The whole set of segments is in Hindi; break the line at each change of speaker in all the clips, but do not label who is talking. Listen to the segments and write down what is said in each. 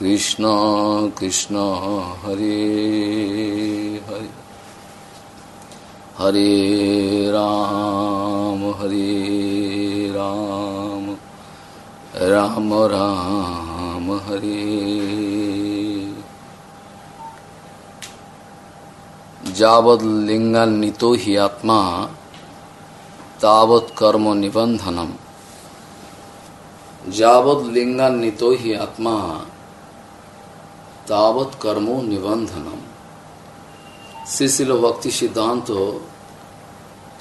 कृष्ण कृष्ण, हरे हरे। हरे राम हरे राम। राम राम, हरे। जावद लिंगान्वितो ही आत्मा तावत कर्म निबंधनम जावत लिंगान्वितो ही आत्मा तावत कर्मो निबंधनम शिशिल भक्ति सिद्धांत तो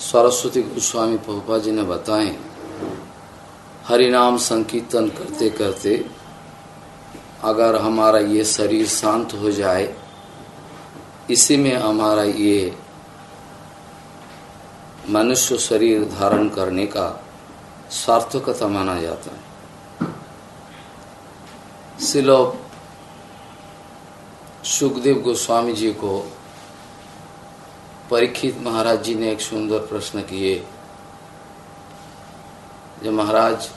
सरस्वती गोस्वामी पहुपा जी ने बताए, हरिनाम संकीर्तन करते करते अगर हमारा ये शरीर शांत हो जाए, इसी में हमारा ये मनुष्य शरीर धारण करने का सार्थकता माना जाता है। सिलो सुखदेव गोस्वामी जी को परीक्षित महाराज जी ने एक सुंदर प्रश्न किए, जो महाराज,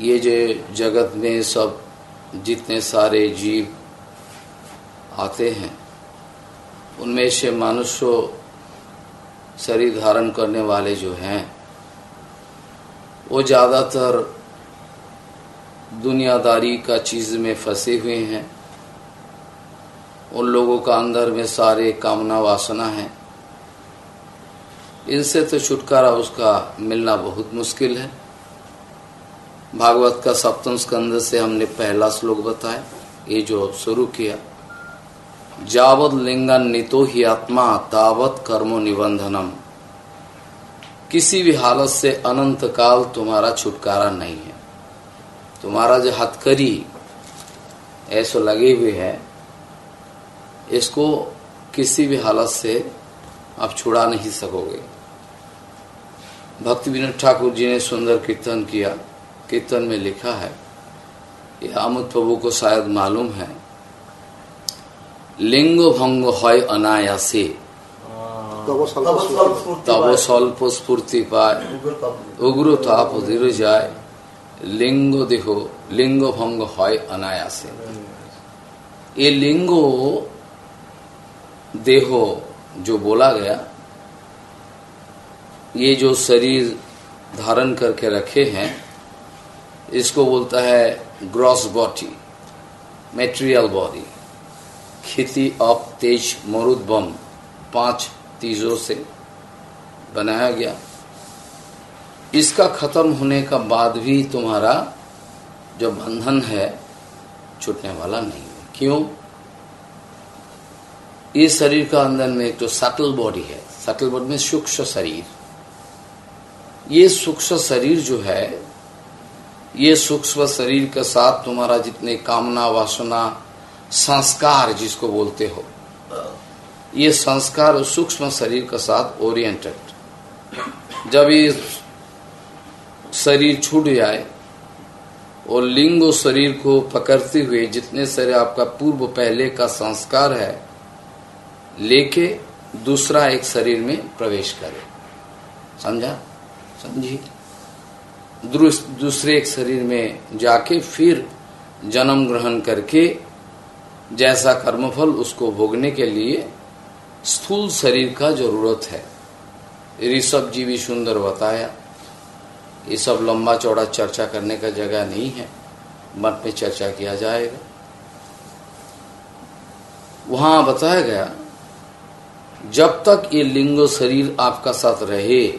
ये जो जगत में सब जितने सारे जीव आते हैं, उनमें से मनुष्य शरीर धारण करने वाले जो हैं, वो ज़्यादातर दुनियादारी का चीज़ में फंसे हुए हैं। उन लोगों का अंदर में सारे कामना वासना है। इनसे तो छुटकारा उसका मिलना बहुत मुश्किल है। भागवत का सप्तम स्कंद से हमने पहला श्लोक बताया, ये जो शुरू किया। जावत लिंगन नितो ही आत्मा, तावत कर्मो निबंधनम। किसी भी हालत से अनंत काल तुम्हारा छुटकारा नहीं है। तुम्हारा जो हथकरी, ऐसा लगे हुए है इसको किसी भी हालत से आप छुड़ा नहीं सकोगे। भक्ति विनोद ठाकुर जी ने सुंदर कीर्तन किया। कीर्तन में लिखा है कि आमुद प्रभु को शायद मालूम है। लिंग भंग है अनायासी। तब स्वल्प स्फूर्ति पाए। उग्र ताप धीर जाए। लिंग देखो लिंग भंग है अनायासी। ये लिंगो देहो जो बोला गया, ये जो शरीर धारण करके रखे हैं, इसको बोलता है ग्रॉस बॉडी मेटेरियल बॉडी खेती ऑफ़ तेज मरुद बम, पाँच तीजों से बनाया गया। इसका खत्म होने का बाद भी तुम्हारा जो बंधन है, छूटने वाला नहीं है। क्यों? इस शरीर का अंदर में तो सटल बॉडी है। सटल बॉडी में सूक्ष्म शरीर। ये सूक्ष्म शरीर जो है, ये सूक्ष्म शरीर के साथ तुम्हारा जितने कामना, वासना, संस्कार जिसको बोलते हो, ये संस्कार सूक्ष्म शरीर के साथ ओरिएंटेड जब ये शरीर छूट जाए और लिंग शरीर को पकड़ते हुए जितने सारे आपका पूर्व पहले का संस्कार है लेके दूसरा एक शरीर में प्रवेश करे। समझा? समझी? दूसरे एक शरीर में जाके फिर जन्म ग्रहण करके जैसा कर्मफल उसको भोगने के लिए स्थूल शरीर का ज़रूरत है। ऋषभ जी भी सुंदर बताया। ये सब लंबा चौड़ा चर्चा करने का जगह नहीं है। मठ में चर्चा किया जाएगा। वहाँ बताया गया जब तक ये लिंगो शरीर आपका साथ रहे,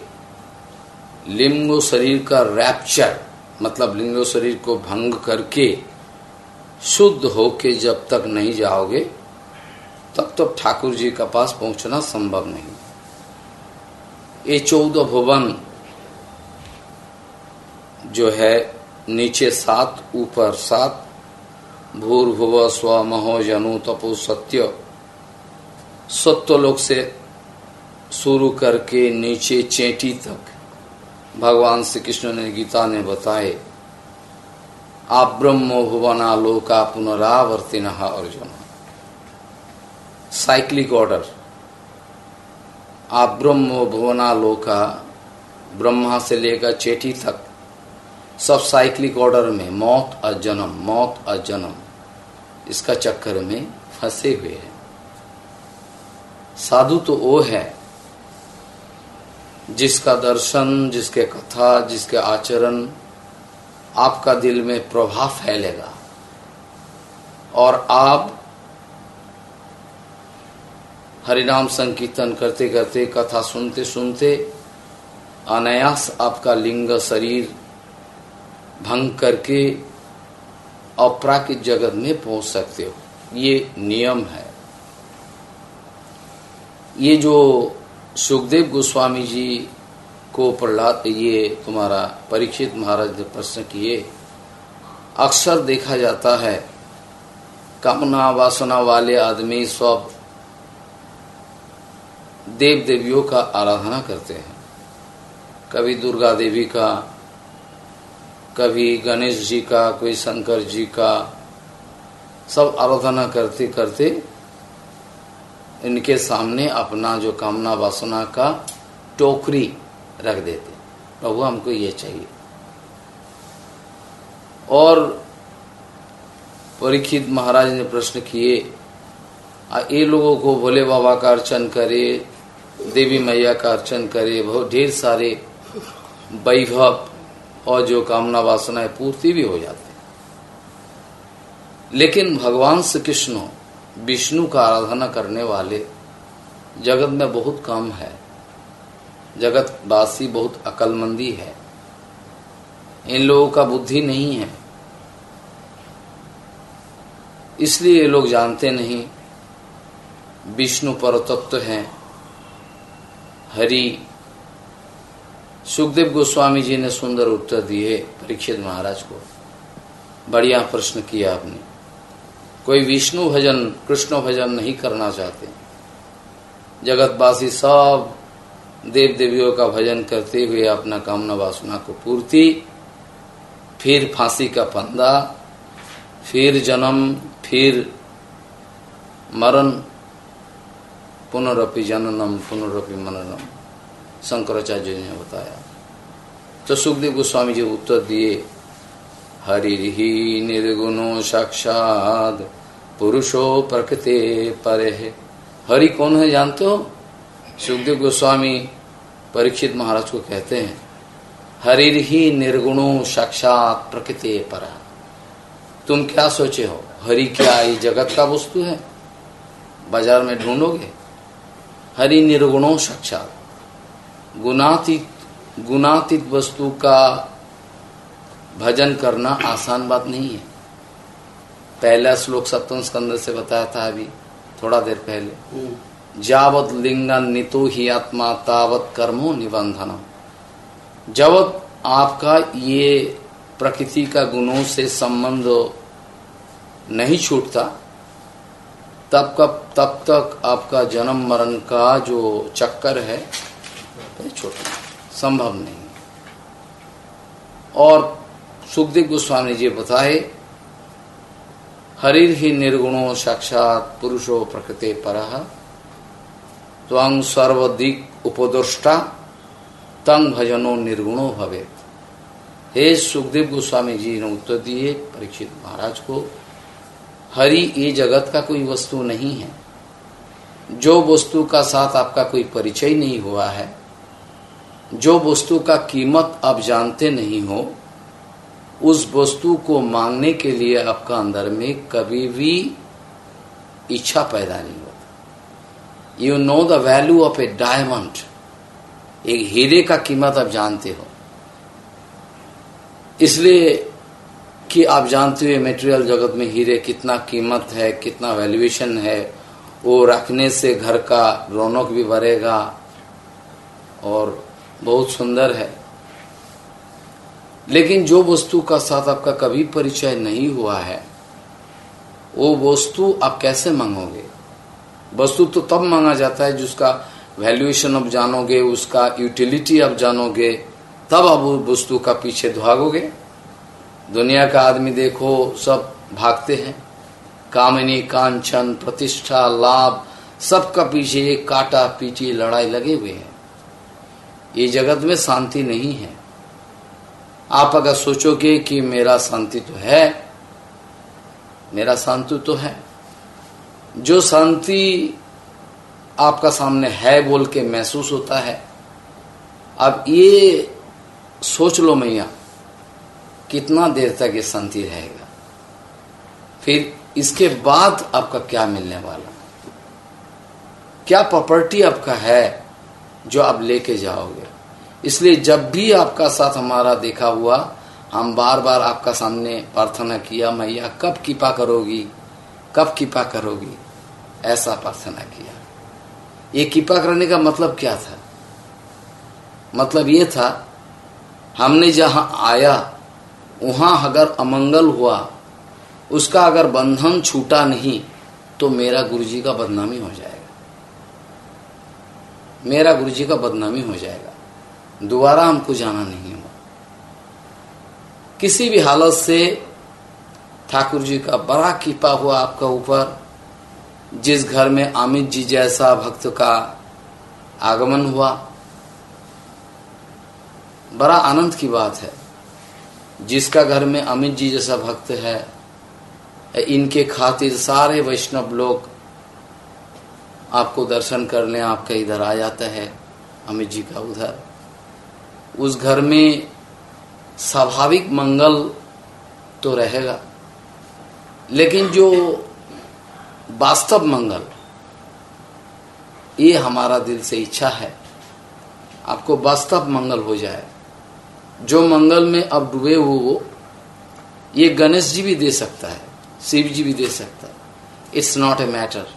लिंगो शरीर का रैप्चर मतलब लिंगो शरीर को भंग करके शुद्ध होके जब तक नहीं जाओगे, तब तक ठाकुर जी का पास पहुँचना संभव नहीं। ये चौदह भुवन जो है, नीचे सात, ऊपर सात, भूर्भुव स्व महो जनु तपो सत्य। सत्य लोक से शुरू करके नीचे चेटी तक भगवान श्री कृष्ण ने गीता ने बताए, आप ब्रह्म भुवना लोका पुनरावर्तिन अर्जुन। साइक्लिक ऑर्डर आप ब्रह्म भुवना लोका ब्रह्मा से लेकर चेटी तक, सब साइक्लिक ऑर्डर में मौत और जन्म, मौत और जन्म, इसका चक्कर में फंसे हुए हैं। साधु तो वो है, जिसका दर्शन, जिसके कथा, जिसके आचरण आपका दिल में प्रभाव फैलेगा। और आप हरिनाम संकीर्तन करते करते, कथा सुनते सुनते अनायास आपका लिंग, शरीर भंग करके अपराकित जगत में पहुँच सकते हो। ये नियम है। ये जो सुखदेव गोस्वामी जी को प्रहलाद, ये तुम्हारा परीक्षित महाराज ने प्रश्न किए, अक्सर देखा जाता है, कामना वासना वाले आदमी सब देव देवियों का आराधना करते हैं। कभी दुर्गा देवी का, कभी गणेश जी का, कोई शंकर जी का, सब आराधना करते करते इनके सामने अपना जो कामना वासना का टोकरी रख देते। प्रभु, हमको ये चाहिए। और परीक्षित महाराज ने प्रश्न किए ये लोगों को भोले बाबा का अर्चन करे, देवी मैया का अर्चन करे, बहुत ढेर सारे वैभव और जो कामना वासनाएँ पूर्ति भी हो जाते लेकिन भगवान श्री कृष्ण विष्णु का आराधना करने वाले जगत में बहुत कम है। जगत वासी बहुत अकलमंदी है। इन लोगों का बुद्धि नहीं है। इसलिए ये लोग जानते नहीं, विष्णु पर तत्व है। हरि, सुखदेव गोस्वामी जी ने सुंदर उत्तर दिए परीक्षित महाराज को। बढ़िया प्रश्न किया आपने। कोई विष्णु भजन, कृष्ण भजन नहीं करना चाहते। जगतवासी सब देव देवियों का भजन करते हुए अपना कामना वासना को पूर्ति, फिर फांसी का फंदा, फिर जन्म, फिर मरण पुनरअपि जननम पुनरअपि मननम। शंकराचार्य जी ने बताया। तो सुखदेव गोस्वामी जी उत्तर दिए हरि निर्गुणो साक्षात पुरुषो प्रकृति परे। हरि कौन है, जानते हो? सुखदेव गोस्वामी परीक्षित महाराज को कहते हैं हरिर ही निर्गुणो साक्षात प्रकृति पर। तुम क्या सोचे हो? हरि क्या ये जगत का वस्तु है? बाज़ार में ढूंढोगे? हरि निर्गुणों साक्षात। गुणातीत गुणातीत वस्तु का भजन करना आसान बात नहीं है। पहला श्लोक सप्तम स्कंद से बताया था अभी थोड़ा देर पहले। हम्म। जावत लिंगन नितो ही आत्मा तावत कर्मो निबंधनम। जब आपका ये प्रकृति का गुणों से संबंध नहीं छूटता तब कब तब तक आपका जन्म मरण का जो चक्कर है छूटना संभव नहीं और सुखदेव गोस्वामी जी बताए, हरिर ही निर्गुणो साक्षात पुरुषो प्रकृति पर। सर्वदिक उपदृष्टा तंग भजनो निर्गुणो भवे हे सुखदेव गोस्वामी जी ने उत्तर दिए, परीक्षित महाराज को, हरि ये जगत का कोई वस्तु नहीं है। जो वस्तु का साथ आपका कोई परिचय नहीं हुआ है, जो वस्तु का कीमत आप जानते नहीं हो उस वस्तु को मांगने के लिए आपका अंदर में कभी भी इच्छा पैदा नहीं होता। You know the value of a diamond एक हीरे का कीमत आप जानते हो। इसलिए कि आप जानते हुए मेटेरियल जगत में हीरे कितना कीमत है, कितना वैल्यूएशन है, वो रखने से घर का रौनक भी बढ़ेगा और बहुत सुंदर है। लेकिन जो वस्तु का साथ आपका कभी परिचय नहीं हुआ है, वो वस्तु आप कैसे मांगोगे? वस्तु तो तब मांगा जाता है जिसका वैल्यूएशन आप जानोगे, उसका यूटिलिटी आप जानोगे, तब आप उस वस्तु का पीछे भागोगे। दुनिया का आदमी देखो, सब भागते हैं। कामिनी, कांचन, प्रतिष्ठा, लाभ, सबका पीछे काटा, पीटी, लड़ाई लगे हुए हैं। ये जगत में शांति नहीं है। आप अगर सोचोगे कि मेरा शांति तो है, मेरा शांति तो है। जो शांति आपका सामने है बोल के महसूस होता है, अब ये सोच लो मैया, कितना देर तक ये शांति रहेगा? फिर इसके बाद आपका क्या मिलने वाला? क्या प्रॉपर्टी आपका है जो आप लेके जाओगे? इसलिए जब भी आपका साथ हमारा देखा हुआ, हम बार बार आपका सामने प्रार्थना किया, मैया, कब कृपा करोगी? कब कृपा करोगी? ऐसा प्रार्थना किया। ये कृपा करने का मतलब क्या था? मतलब ये था, हमने जहाँ आया, वहाँ अगर अमंगल हुआ, उसका अगर बंधन छूटा नहीं तो मेरा गुरुजी का बदनामी हो जाएगा। मेरा गुरुजी का बदनामी हो जाएगा। दोबारा हमको जाना नहीं हुआ किसी भी हालत से ठाकुर जी का बड़ा कृपा हुआ आपका ऊपर। जिस घर में अमित जी जैसा भक्त का आगमन हुआ। बड़ा आनंद की बात है। जिसका घर में अमित जी जैसा भक्त है, इनके खातिर सारे वैष्णव लोग आपको दर्शन करने आपका इधर आ जाता है, अमित जी का उधर। उस घर में स्वाभाविक मंगल तो रहेगा। लेकिन जो वास्तव मंगल, ये हमारा दिल से इच्छा है, आपको वास्तव मंगल हो जाए। जो मंगल में अब डूबे हुए वो, ये गणेश जी भी दे सकता है, शिव जी भी दे सकता है। इट्स नॉट ए मैटर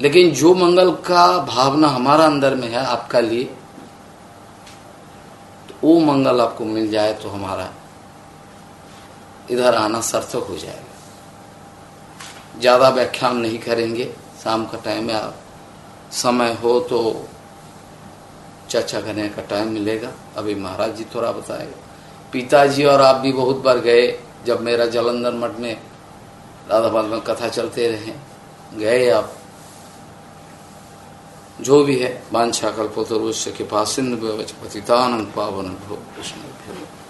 लेकिन जो मंगल का भावना हमारा अंदर में है, आपका लिए वो मंगल आपको मिल जाए तो हमारा इधर आना सार्थक हो जाएगा। ज़्यादा व्याख्यान नहीं करेंगे, शाम का टाइम है समय हो तो चर्चा करने का टाइम मिलेगा। अभी महाराज जी थोड़ा बताएगा पिताजी और आप भी बहुत बार गए, जब मेरा जलंधर मठ में राधाबाद में कथा चलते रहे। गए आप? जो भी है वांछा कल्पोतर के पास सिंधु पतितानंद पावन कृष्ण।